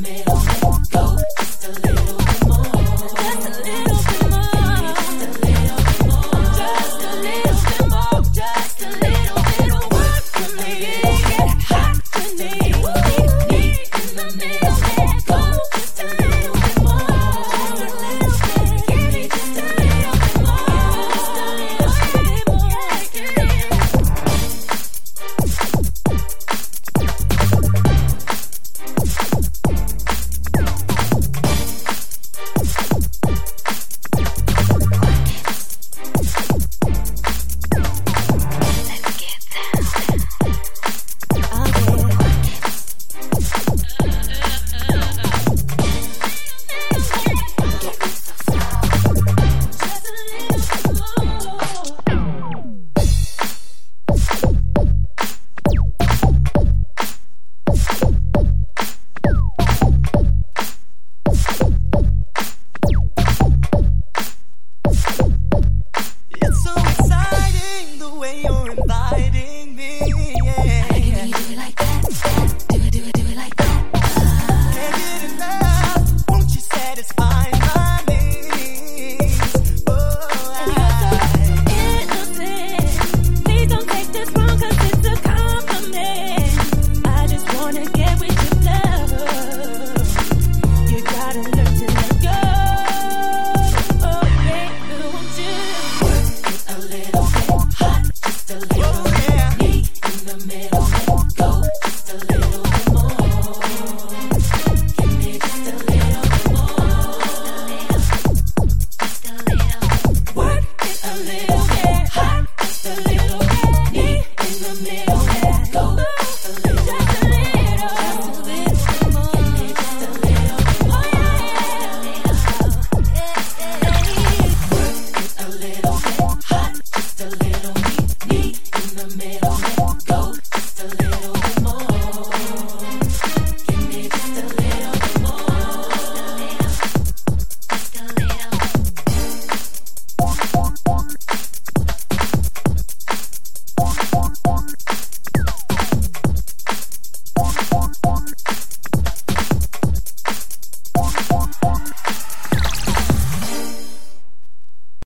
middle.